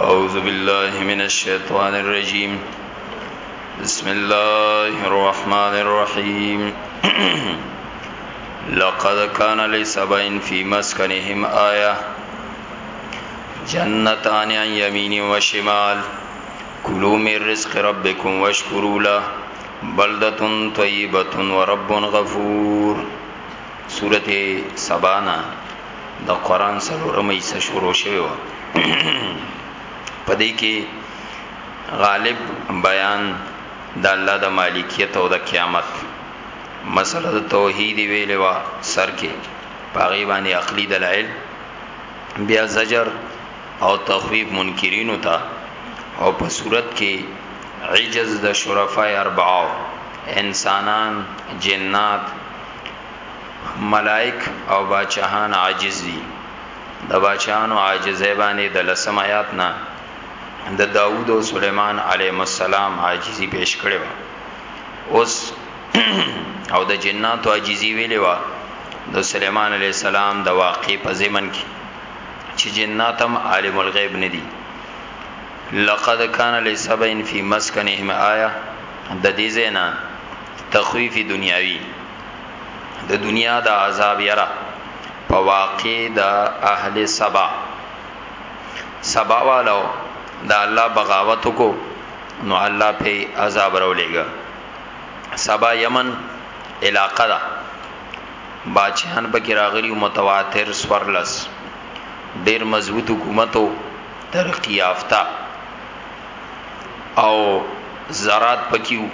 أعوذ بالله من الشيطان الرجيم بسم الله الرحمن الرحيم لقد كان لسبعين في مسكنهم آية جنتان عن يمين وشمال كلوا من رزق ربكم واشكروا له بلدة طيبة ورب غفور سورت سبانا د قران سلورمه ایسه شروع شوی و پدې کې غالب بیان د الله د مالکیت او د قیامت مسله د توحید ویلې وا سر کې پاغي باندې عقلی دلایل بیا زجر او تخویب منکرین او تا او په صورت کې عجز د شرفای اربعو انسانان جنات ملائک او باچاهان عاجز دي د باچاهانو عاجزه باندې د لسم آیات نه د داوود او سليمان عليهم السلام عاجزي پیش کړي وا اوس او د جناتو عاجزي ویلې وا د سليمان عليه السلام د واقع په زمن کې چې جناتم عالم الغیب ندي لقد کان لسبین فی مسکنهم آیه د دې زینا تخویف دنیاوی، د دنیا د عذاب یره په واقع د اهل سبا سبا والو د الله بغاوت کو نو الله په عذاب راولېګا سبا یمن علاقه دا باچهان پکې راغلی متواتر سورلس ډیر مضبوط حکومتو ترقی یافته او زراعت پکیو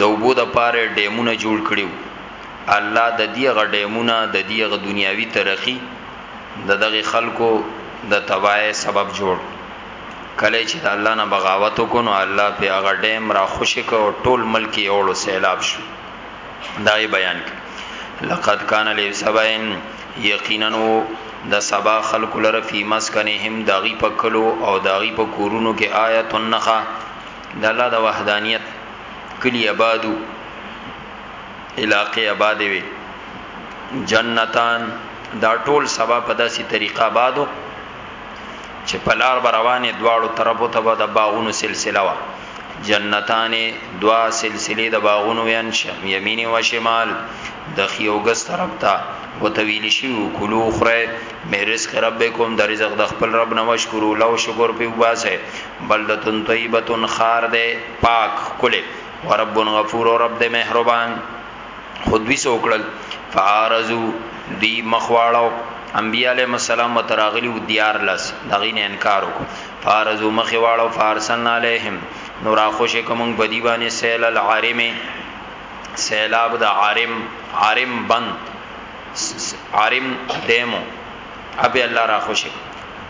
د وبو د پاره ډیمونه جوړ کړیو الله د دې غ ډیمونه د دې غ دنیاوی ترقی د دغه خلکو د تبای سبب جوړ کله چې د الله نه بغاوت وکونو الله په هغه ډیم را خوشی کو ټول ملک یوړو سیلاب شو دای بیان کړ لقد کان لسبین یقینا د سبا خلق لره فی مسکنهم داغي پکلو او داغي په کورونو کې آیت النخا د الله د وحدانیت کلی آبادو علاقې آباد وي جنتان دا ټول سبا په داسې طریقه آبادو چې پلار بروانې دواړو طرفو ته به د باغونو سلسله وا جنتان دوا سلسله د باغونو وین شم یمین و شمال د خیوګس طرف ته وتویل شي کلو خره مې رزق ربکم د رزق د خپل رب نو شکر لو شکر په واسه بلدة طیبة ښار دی پاک ښکلی ورب غفور او رب دی مهربان خو دوی څه وکړل فاعرضو دی مخ واړو انبیاء علیهم السلام وتراغلی و دیار لس دغی نه انکار وکړو فاعرضو مخ واړو فارسلنا علیهم نو را خوشې کوم په دی باندې سیل العارم سیلاب د عارم عارم بند عارم دیمو ابي الله را خوشې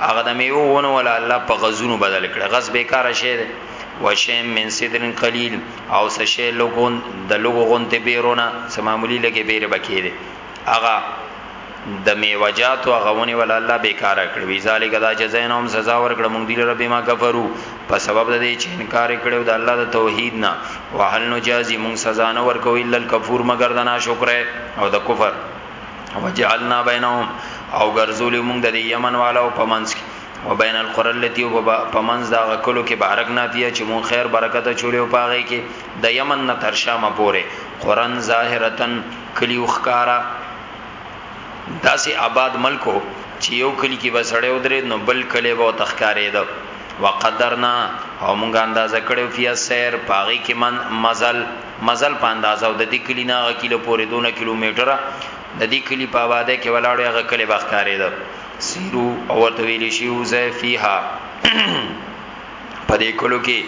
هغه د میوه ونه ول الله په غزونو بدل کړ غز بیکاره شه ده وشیم من صدر قلیل او سشه لګون د لګو غونته بیرونه سمامولی لګي بیر بکیره اغا د میوجات او غونی ول الله بیکار کړ وی ذالک دا جزاینهم سزا ورکړه مونږ دی رب ما کفرو په سبب د دې چې انکار کړو د الله د توحید نه وهل نو جازي مونږ سزا نه ورکو الا الکفور مگر د ناشکر او د کفر وجعلنا بینهم او ګرځول موږ د یمن والو په منځ کې وبین القرى التي په منځ دا غکلو کې بارک ناتیه چې مون خیر برکت چولې او پاغې کې د یمن نه تر شامه پورې قرن ظاهرتن کلیو خکارا داسې آباد ملکو چې یو کلی کې بسړې ودرې نو بل کلی به تخکارې ده وقدرنا او مونږه اندازه کړو فی السیر پاغي کې من مزل مزل په اندازه او د دې کلی نه هغه کلی پورې دونه کیلومتره د دې کلی په آباده کې ولاړو هغه کلی بخکارې ده سیرو او ورته ویل شي او زه فیها په دې کلو کې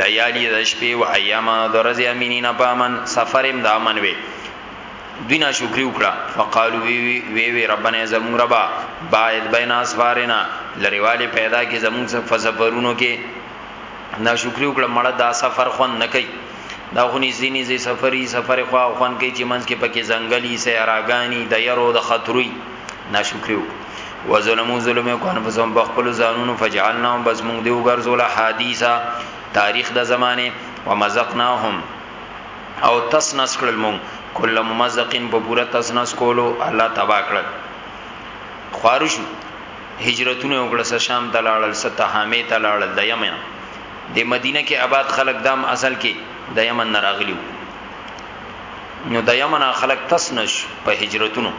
لیالی د شپې او ایام د ورځې امینینا پامن سفرم د امن وي دینا شکری وکړه فقالو وی وی وی, وی ربنا زمون ربا باید بین اسفارنا لریواله پیدا کی زمون سفرونو کې نا شکری وکړه مړه دا سفر خون نه کوي دا خو نږدې نږدې سفري سفر خو او خوان کې چې منځ کې پکې ځنګلي سیاراګانی د يرو د خطرې ناشکریو و ظلمو ظلم کو انفسهم بخپل ځانونو فجعلناهم بس موږ دیو ګرځول حدیثا تاریخ د زمانه ومزقناهم او تسنس کړل موږ کله ممزقین په پوره تسنس کولو الله تبا کړل خارج هجرتونه وکړه شام ته لاړل ستهامه ته لاړل د یمن د مدینه کې آباد خلک دام اصل کې د یمن نه راغلیو نو د یمن خلک تسنش په هجرتونو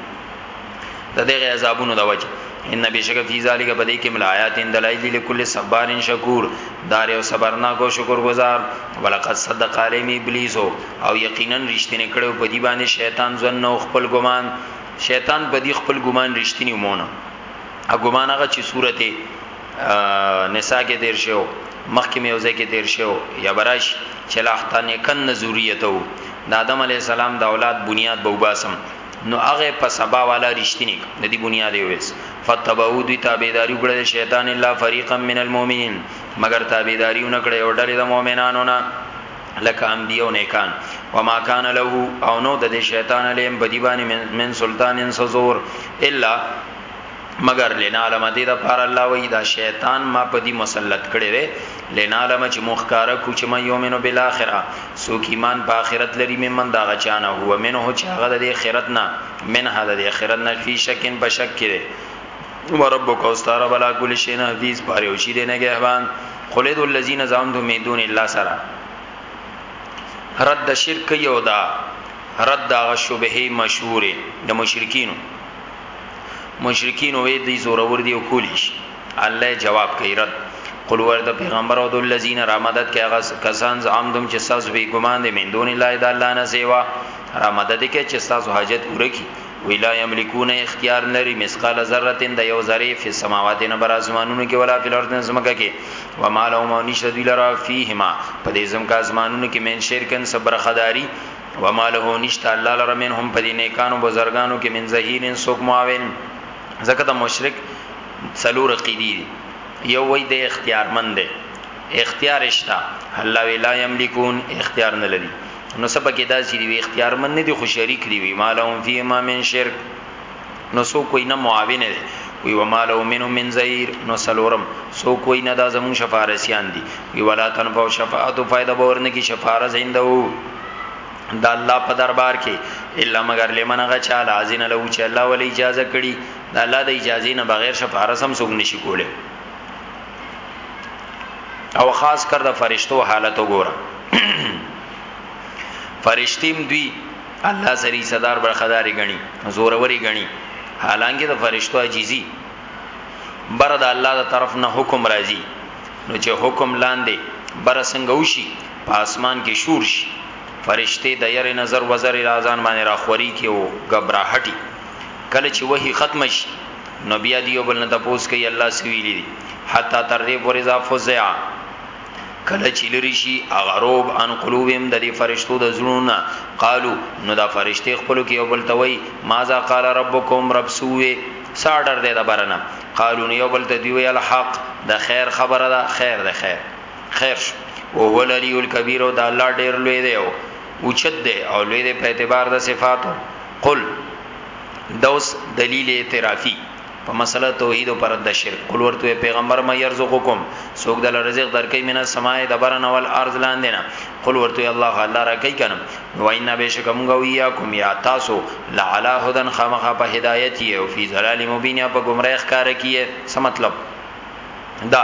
د دغه عذابونو د وجه ان بشک فی ذلک بدی کې ملایات ان دلایل لكل صبر شکور دار او صبرنا کو شکر گزار ولقد صدق علیم ابلیس او یقینا رښتینه کړو په دی باندې شیطان ځن او خپل ګمان شیطان په دی خپل ګمان رښتینی مونږ ا ګمان هغه چې صورت نساء کې تیر شو مخکې مې اوځه کې تیر شو یا براش چې لاختانه کن ذریته د آدم علی السلام د اولاد بنیاد به وباسم نو هغه په سبا والا رښتینی د دې بنیاد ویس فتبعو دوی تابعداري وکړه شیطان الله فریقا من المؤمنین مگر تابعداري ونکړه او ډلې د مؤمنانو نه لکه انبیو نیکان وما کان له او نو د شیطان علیم بدی باندې من سلطان سزور الا مگر لنعلم دې د پار الله وی دا شیطان ما په دې مسلط کړي وي لنعلم چې مخکار کو چې ما یومنو بالاخره سو کی مان په اخرت لري ممن دا غچانه هو منه چې هغه د اخرت نه من هدا د اخرت نه فی شکن بشک کړي وربک استار ولا کل شین حفیظ پاره او شی دې نه ګهبان خلد الذین زامدو میدون الله سره رد شرک یو دا رد هغه شبهه مشهوره د مشرکینو مشرکین وې دی زورور دی او کولی شي الله جواب کوي رد قل ور د پیغمبر او د الذین را مدد کوي هغه کسان زعمتم چې ساز به ګمان دي من دون الله د الله نه سیوا را مدد کوي چې ساز حاجت پوره کی ویلا یملکون اختیار نری مسقال ذره د یو ذره فی السماوات نه بر اسمانونو کې ولا فی الارض زمکه کې و مالو مونیش دی لرا فیهما په دې زمکه اسمانونو کې من شرکن صبر خداری وما له نشتا الله لره منهم پدی نیکانو بزرگانو کې من زهیرن سوک معاون زکه د مشرک څلور عقیدی یو وای د اختیار مند اختیار اشتا الله ولا یملکون اختیار نه لري نو سبا کې دا چې دی اختیار مند نه دی خو شریک دی وی مالهم فی ما من شرک نو سو کوئی نه معاون دی وی وما له منو من زهیر نو سلورم سو کوئی نه دا زمون شفارسیان دی وی ولا تنفع شفاعت فائدہ باورنه کی شفاره زنده وو دا الله په دربار کې الا مگر لمن غچا لازین له چې الله ولې اجازه کړي دا الله د اجازه نه بغیر شفاره سم سوګ نشي کوله او خاص کر د فرشتو حالت وګوره فرشتیم دوی الله سری صدر برخداري غني زوروري غني حالانکه د فرشتو عجیزي بر د الله د طرف نه حکم راځي نو چې حکم لاندې بر څنګه وشي په اسمان کې شور شي فرشته د ير نظر وزر رازان باندې راخوري کې او غبرهټي کله چې وਹੀ ختم شي نو بیا دیو بل نه تاسو کوي الله سویلی دي حتا تر دې پورې ځا فزع کله چې لری شي هغه روب ان قلوبهم د دې فرشتو د زړونو قالو نو دا فرشته خپل کې یو بل توي ماذا قال ربکم رب سوې ساډر دې د برنه قالو نو یو بل ته دی وی الحق د خیر خبره ده خیر ده خیر خیر شو او هو العلی الکبیر او د الله ډیر لوی دی او اوچت دی او لوی دی په اعتبار د صفاتو قل دوس دلیل اعترافی په مسله توحید او پرد شرک قل ورته پیغمبر ما يرزقکم سوګ دل رزق درکې مینه سماع د برن اول ارض لاندې نه قل ورته الله الله را کوي کنه و ان بشک موږ او یا کوم یا تاسو لعلى هدن خامخه په هدایت یې او فی ظلال مبین په گمراه ښکار کیه څه مطلب دا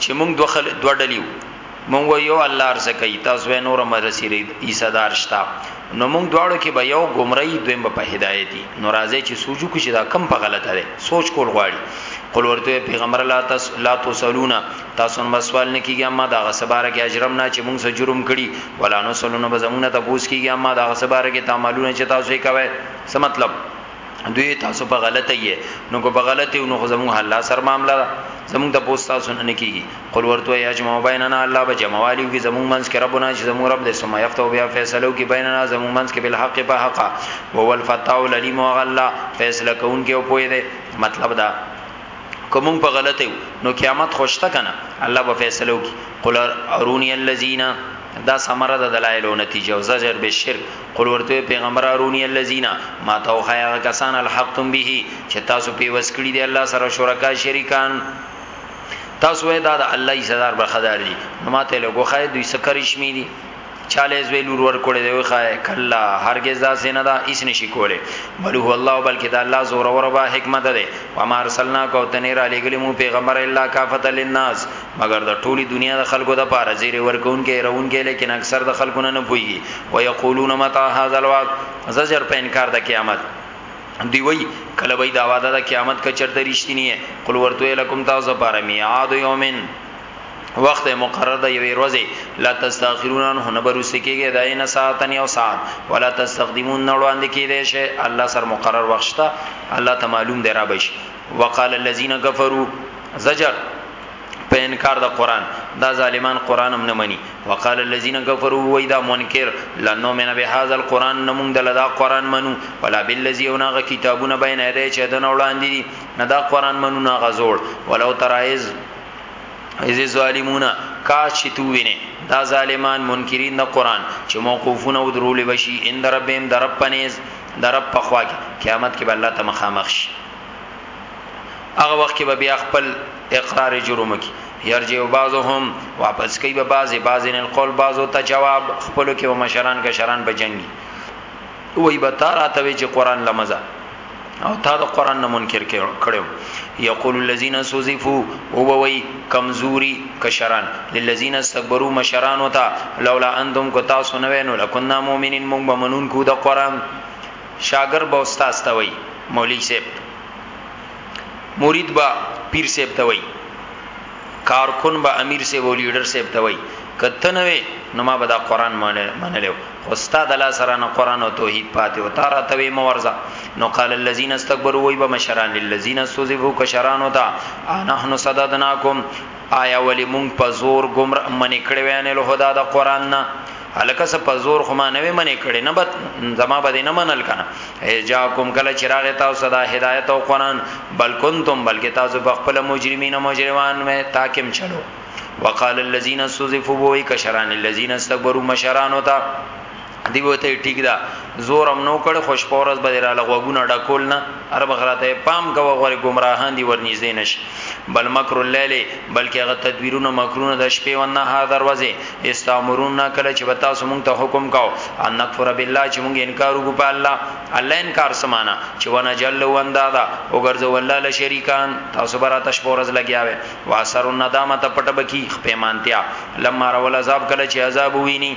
چې موږ دوه دوه ډلیو مونږ یو الله ارزکې تاسو به نور مرسي ری عیسی دار شتا نو مونږ دواړو کې به یو گمراهي دویم به په هدایتي نو راځي چې سوچو کې چې دا کم په غلطه ده سوچ کول غواړي قل ورته پیغمبر الله تاسو لا تسلونا تاسو نو سوال نه کیږي اما دا غسباره کې اجرم نه چې مونږ سره جرم کړي ولا نو سلونا به زمونږ ته پوس کیږي اما دا غسباره کې تعاملونه چې تاسو یې کوي څه مطلب دوی تاسو په غلطه یې نو کو په غلطه نو خو زموږ الله سر معاملې را زموږ د پوستا سن نه کیږي قل ورته یا جمع بیننا الله به جمعوالی کی زموږ منځ کې ربنا چې زموږ رب دې سم یفتو بیا فیصلو کی بیننا زموږ منځ کې بل حق په حق او ول فتاو العلیم او الله فیصله کون کې او پوی دې مطلب دا کوم په غلطه نو قیامت خوشته کنه الله به فیصلو کی قل ارونی الذین دا سمره د دلایل او نتیجه او زجر به شرک قل ورته پیغمبر ارونی الذین ما تو خیا کسان الحقتم به چې تاسو په وسکړی دی الله سره شرکا شریکان تاسو دا د الله ای صدر برخدار دي نو ماته لوګو خای دوی سکرشمی دي چاله زوی لور ور کړی دی خای کلا هرگز دا سینه دا اس نشی کوله بل هو الله بلکې دا الله زور او ربا حکمت ده و ما ارسلنا کو تنیر علی گلی مو پیغمبر الا کافت للناس مګر د ټولي دنیا د خلکو د پاره زیر ورکون کې رون کې لیکن اکثر د خلکو نه نه پويږي او یقولون متى هذا الوعد زجر په انکار د قیامت دی وی کله وی دا وعده د قیامت کا چرته رښتینی ہے قل ورته لکم تاسو پاره میعاد یومن وخت مقرر د یوې ورځې لا تستاخرون انه نه برو سکیږي دای نه ساعتن یو ساعت ولا تستقدمون نه وړاندې کیدې شي الله سر مقرر وخت شته الله ته معلوم دی را بشي وقال الذين كفروا زجر په انکار د قران دا ظالمان قران هم نه مني وقال الذين كفروا واذا منكر لنو من بهذا القران نمون دلدا قران منو ولا بالذي هناغه کتابونه بین اده چې دن وړاندې دي نه دا قران منو نه غزور ولو ترایز از ظالمون کاش چې تو وینې دا ظالمان منکرین د قران چې موقوفونه ودرول بشي ان ربهم درب پنيز درب پخواږي قیامت کې به الله ته مخامخ شي هغه وخت کې به بیا خپل اقرار جرم کی یرجو بعضهم واپس کوي به بعض بعضن القول بعضو ته جواب خپل کې و مشران کا شران به جنگي وای به تارا ته چې قران لمزه او تا د قران نه منکر کړو یقول الذين سوزفوا هو وی کمزوري کشران للذين استكبروا مشران وتا لولا انتم کو تاسو نه وینو لکنا مؤمنین مونږ بمنون کو د قران شاګرد به استاد ته وایی مولوی صیب مرید به پیر صیب ته وای کارکون به امیر صیب او لیډر صیب ته وای کته نه وې نو ما به دا قران منلو خو استاد الله سره نه قران او توحید پاتې او تارا ته وې مورزه نو قال الذين استكبروا وای به مشران للذین استضعفوا کشران وتا نحن صددناکم آیا ولی مونږ په زور گمرا منی کړی وی ان الهدى د قران نه الکه څه په زور خو ما نه وی منی کړی نه بد زما بد نه منل کنه اجا کوم کله چراغ تاسو صدا هدایت او قران بل کنتم بلکې تاسو په خپل مجرمین مجرمان مې تاکم چلو وقال الذين استضعفوا وای کشران الذين استكبروا مشران وتا دی وته ټیک دا زور هم نو کړ خوش پورز به را لغوګونه ډکول نه عرب غراته پام کوه غره گمراهان دی ورنږدې نش بل مکر الليل بلکې هغه تدبیرونه مکرونه د شپې او نهار دروازه استامرون کله چې وتا سمون ته حکم کاو ان نکفر بالله چې مونږ انکار وکړو په الله الله انکار سمانا چې ونه جل وندادا او ګرځو الله له شریکان تاسو برات شپه ورځ لګیاوي واسر الندامه ته پټ بکی پیمانتیا لمر ول عذاب کله چې عذاب ویني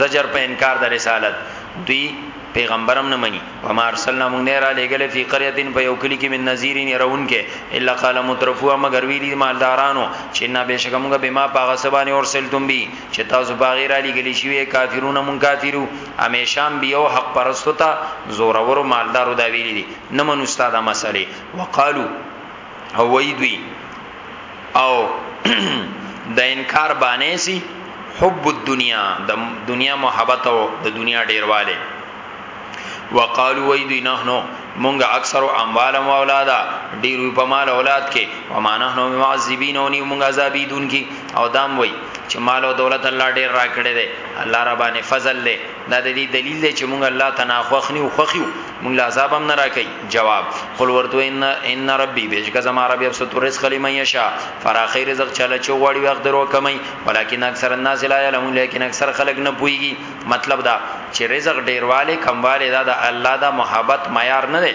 زجر په انکار د رسالت دوی پیغمبرم نه مني و ما ارسلنا مونږ نه را لېګل فی قريه په یو کلی کې من نذیرین يرون کې الا قال مترفوا مگر ویلی مالدارانو چې نه بشک مونږ به ما پاغه سبانه ورسلتم بي چې تاسو باغی را لېګل شي کافرون مونږ کافرو همیشام بیو حق پرستو ته زورورو مالدارو دا ویلی نه منو استاد مسئله وقالو او وای دوی او د انکار باندې سي حب الدنیا د دنیا محبت او د دنیا ډیرواله وقالو وای دوی نه نو مونږ اکثر اموال او اولادا ډیر په مال اولاد کې او مانه نو معذبین او نیو مونږ عذابې دن کې او دام وای چې مال او دولت الله ډیر را کړی دی الله را باندې فضل دی دا د دې دلیل دی چې مونږ الله تناخوخنی او خوخیو مونږ لا عذاب هم نه راکې جواب قل ورته ان ان ربي بهشکه زما رب يبسط الرزق لمن يشاء فراخي رزق چاله چو غوړي وخت درو کمي ولکن اکثر الناس لا يعلمون لیکن اکثر خلک نه پويږي مطلب دا چې رزق ډیرواله کمواله دا د الله دا محبت معیار نه دی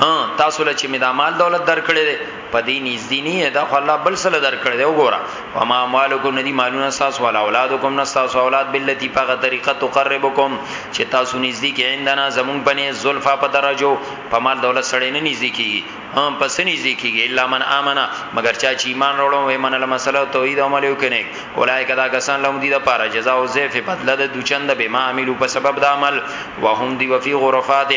ها تاسو له چې مدامال دولت درکړي دي په دې نږدې نه یې دا خو الله بل سره درکړي دی وګوره و ما مالکم ندی مالونه تاسو ولا اولادکم نه تاسو اولاد بلتی په طریقه تقربکم چې تاسو نږدې کې اندنا زمون پنه زلفا په درجو په مال دولت سره نه نږدې کیږي هم پس نږدې کیږي الا من امنه مگر چا چې ایمان وروړو وې منل مسله توحید عمل وکنه اولای کدا کسان لوم دي د پاره جزاء او زیف بدله د دوچند به ما عملو په سبب د عمل وهم دی وفي غرفات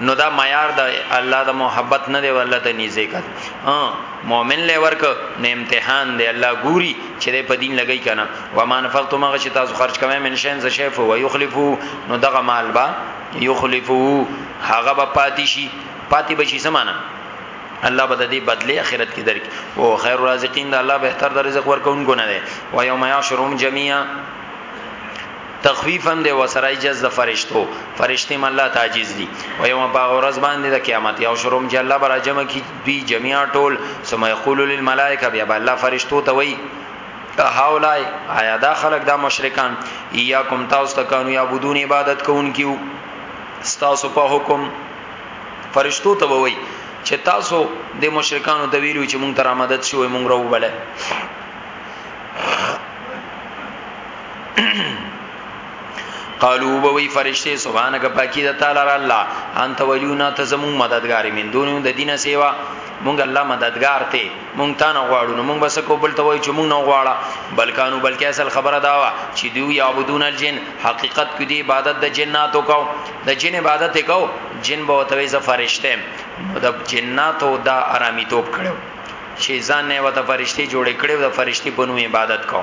نو دا معیار د الله د محبت نه دی ورله ته نږدې کړ ها مؤمن له ورک نه امتحان دی الله ګوري چې د په دین لګی کنه و ما نفقت ما چې تاسو خرج کوی من شین ز شیف و یخلفو نو دغه مال با یخلفو هغه به پاتې شي پاتې بشي سمانه الله به د دې بدله اخرت کې درک او خیر رازقین د الله بهتر د رزق ورکوونکو نه دی و یوم یاشرهم جميعا تخفیف هم دی وسره عجز د فرشتو فرشتي هم الله تعجز دي او یوم په ورځ باندې د قیامت یو شروم چې الله برا جمع کی دوی جميعا ټول ثم یقول للملائکه بیا الله فرشتو ته وایي هاولای آیا دا خلق دا مشرکان یا کوم تاسو ته کانو یا بدون عبادت کوونکیو تاسو په حکم فرشتو ته وایي چې تاسو د مشرکانو د ویلو چې مونږ تر آمدد شوې مونږ راو بلې قالو بوي فرشته سبحانك پاکي د تعالی را الله انت ولينا ته زمو مددگار من دون د دینه سیوا مونږ الله مددگار ته مونږ تا نه غواړو نو مونږ بس کو بل ته وای چې مونږ نه غواړه بلکانو بلکې اصل خبره دا وا چې دیو یعبدون الجن حقیقت کې دی عبادت د جناتو کو د جن عبادت کو جن به وتوي ز فرشته نو د جناتو دا آرامي توپ کړو چې ځان نه وته فرشتي جوړې کړو د فرشتي په نوم عبادت کو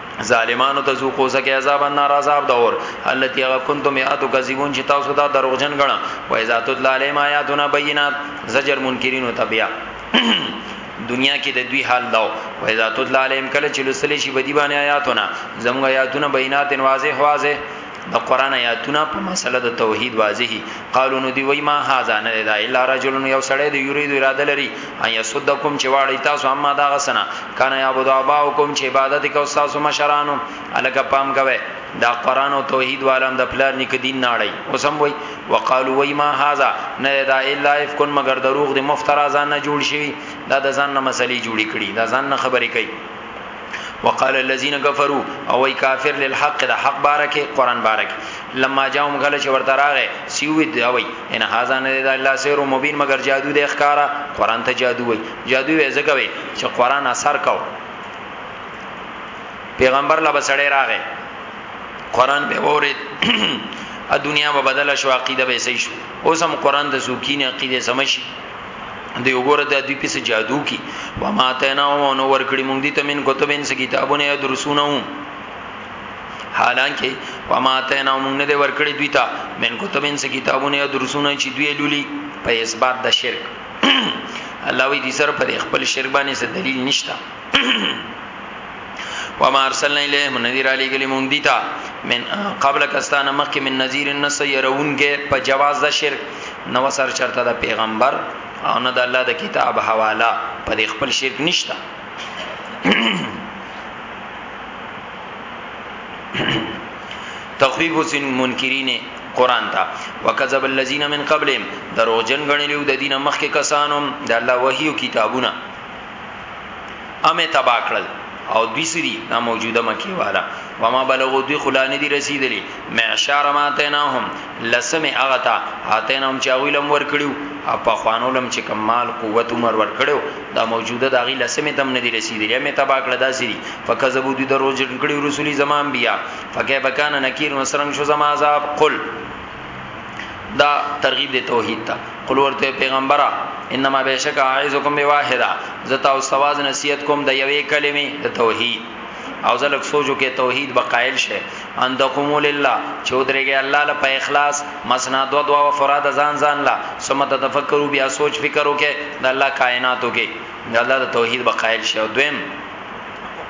ظالمانو ته ذوقو زکه عذاب النار عذاب دور التي هغه كنتم ياتو كذبون چې تاسو دا دروغجن غنا و اذا تطلع عليهم آياتنا بينات زجر منکرین او تبیا دنیا کې د دوی حال داو و اذا تطلع عليهم کله چې لسلی شي بدی باندې آیاتونه زموږ آیاتونه بینات واضح واضح د قران آیاتونه په مسله د توحید واضحي قالو نو دی وای ما هاذا نه دا الا رجل یو سړی دی یرید اراده لري ان یصدکم چې واړی تاسو اما دا غسنا کان یعبد اباؤکم چې عبادت کو تاسو مشرانو الګه پام کوي دا قران او توحید والام د پلار نک دین نه اړي اوسم وای وقالو وای ما هاذا نه دا الا افکن مگر دروغ دی مفترا ځان نه جوړ شي دا د ځان نه مسلې جوړی کړي دا ځان نه خبرې کوي وقال الذين كفروا او وی کافر للحق د حق بارکه قران بارکه لما جاءهم غل چې ورته راغې سیوی دی وی ان هاذا نه دی الله سیر مبین مگر جادو د اخکارا قران ته جادو وی جادو یې زګه وی چې قران اثر کاو پیغمبر لا بسړې راغې قران به اورید ا دنیا به بدل شو عقیده به صحیح شو اوس هم قران د زوکین عقیده سمش دی وګوره د دې په جادو کی و ما تینا او نو ور کړی مونږ دي ته من کتبین س کتابونه درسونه حالانکه و ما تینا مونږ نه دی ور کړی دوی ته من کتبین س کتابونه درسونه چې دوی لولي په اثبات د شرک الله وی دي سره پر خپل شرک باندې څه دلیل نشته وما ارسلنا الیهم نذیر علی گلی مونږ دیتا من قبل کستان مخک من نذیر النس يرون کې په جواز د شرک نو سر چرته د پیغمبر او نه د الله د کتاب حواله پر خپل شرک نشتا تخویب سن منکرین قران تا وکذب الذین من قبلهم دروغجن غنلیو د دینه مخک کسانو د الله وحی او کتابونه امه تبا کړل او دوی سری نا موجوده مکی والا وما بلغو دوی خلانه دی رسیدلی معشار ما تیناهم لسم اغتا اتیناهم چاوی لم ور کړیو اپ خوانو لم چې کمال قوت عمر ور کړیو دا موجوده دا غی لسم تم نه دی رسیدلی امه تبا کړل دا سری فکذبو دوی درو جن کړیو رسولی زمان بیا فکه بکان نکیر مسرنګ شو زما عذاب قل دا ترغیب دی توحید ته قل ورته پیغمبره انما بشک اعذکم بواحده زتا او سواز نصیحت کوم د یوې کلمې د توحید او زلک سوچو کې توحید بقائل شه ان تقوم لله چې ودرېږي الله له په اخلاص مسنا دو دوا او فراد ځان ځان لا ثم تفکروا بیا سوچ فکر وکې د الله کائناتو کې د الله د توحید بقائل شه او دویم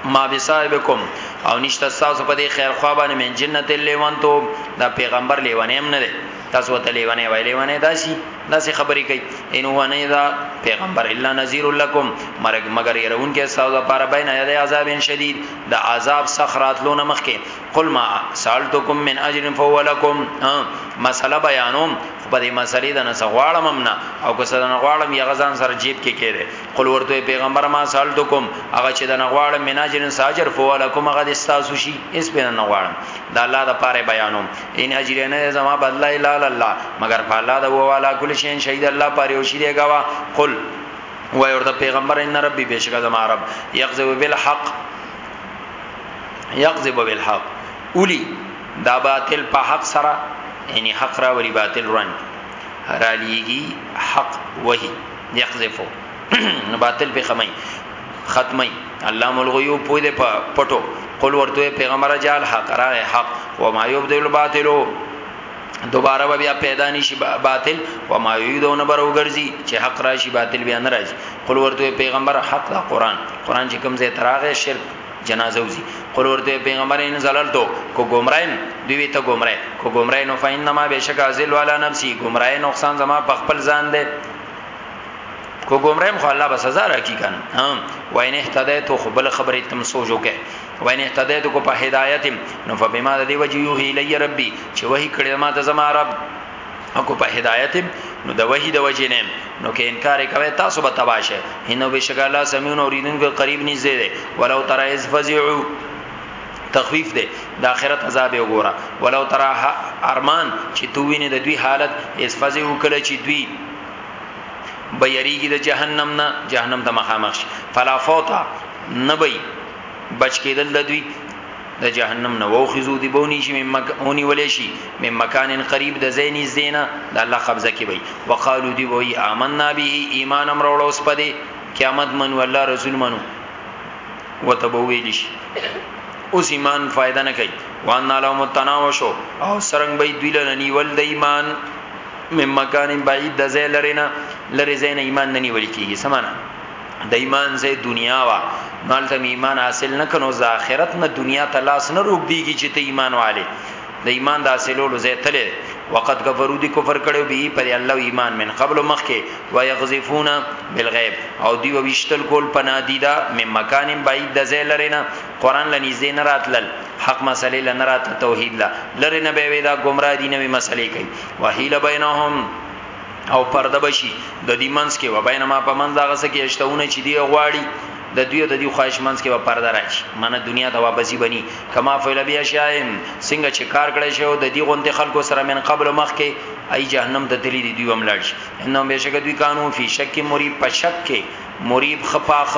ما بصاحبکم او نشته تاسو په دې خیر خوا باندې من جنت لیوانتو دا پیغمبر لیوانه هم نه دی تاسو ته لیوانه وای لیوانه داسي داسي خبرې کوي ان هو نه دا پیغمبر الا نذیر لکم مرګ مگر يرون کې تاسو لپاره بین یاد عذاب شدید دا عذاب سخرات لونه مخ کې قل ما سالتکم من اجر فهو لکم مساله بیانوم په دې مسلې د نسغواړم نه او که سره نغواړم یغزان سره جیب کې کېره قل ورته پیغمبر ما سالت کوم هغه چې د نغواړم مناجر ساجر فولکم هغه د استاسو شي اس په نغواړم د الله د پاره بیانوم ان اجر نه زما بدل الا الله مگر په الله د والا کل شي شهید الله پاره او شي دی غوا قل وای ورته پیغمبر ان ربي بشک زما رب یغزو بالحق یغزو بالحق اولی دا باطل په حق سره یعنی حق را وری باطل رنګ را لیږي حق وਹੀ یقذفو نو باطل به خمای ختمي علام الغیوب پوی دې په پټو قل ورته پیغمبر جال حق را حق و ما یبدل الباطل دوباره بیا پیدا نشي باطل و ما ییدون برو ګرځي چې حق راشي باطل بیا نه راځي قل ورته پیغمبر حق دا قران قران چې کوم زه تراغه شرک جنازه وزي قل ورته پیغمبر ان زللتو کو گمراین دوی ته گمراه کو گمراه نو فینما بشک ازل والا نفسي گمراه نقصان زما په خپل ځان ده کو گمراه مخ الله به سزا راکی کن ها وین اهتدیت خو بل خبره تم سوچو کې وین اهتدیت کو په هدایت نو فبما دی وجیه الی ربی چې وਹੀ کړه ما ته زما رب او کو په هدایت نو د وحی د وجه نه نو کې انکار کوي تاسو به تباشه هینو بشک الله سميون اوریدونکو قریب نږدې دی ولو تر از فزعو تخفیف دی د آخرت عذاب وګوره ولو تر ارمان چې تو ویني د دوی حالت اس فزعو کله چې دوی بيریږي د جهنم نه جهنم ته مخامخ شي فلا فوتا نبي بچ کېدل د دوی د جهنم نه وخذو دی بونی شي مک اونی ولې شي مې مکان قریب د زین زینا د الله قبضه کې وي وقالو دی وی آمنا به ایمان امر وړو سپدې قیامت منو الله رسول منو وتبویل شي اوس ایمان فائدہ نه کوي وان نالو متناوشو او سرنګ به دوی له نیول د ایمان مې مکان بعید د زې لرینا لری زین ایمان نه نیول کیږي سمانه د ایمان زې دنیا وا مال ته ایمان حاصل نه کنو ز اخرت نه دنیا ته لاس نه روک دیږي چې ته ایمان والے د ایمان د حاصلولو زې تله وقت کفرو دی کفر کړو به پر الله ایمان من قبل مخکې و یغذفون بالغیب او دی وشتل کول پنادیدا مم مکان بعید د زې لرینا قران لنیزې نه راتلل حق مسلې لنرات توحید لا لرنه به ودا گمراه دي نوې مسلې کوي وحیل بینهم او پرده بشي د دې منځ کې و بینما په منځ هغه څه کې اشتهونه چې دی غواړي د دوی د دې خواهش منځ کې و پرده راشي معنی دنیا ته واپسی بني کما فعل بیا شایم څنګه چې کار کړی شو د دې غونډې خلکو سره من قبل مخ کې ای جهنم ته تللی دی دوی وملاړ شي انهم بشک دوی قانون فی شک مریب په شک کې مریب خپاخه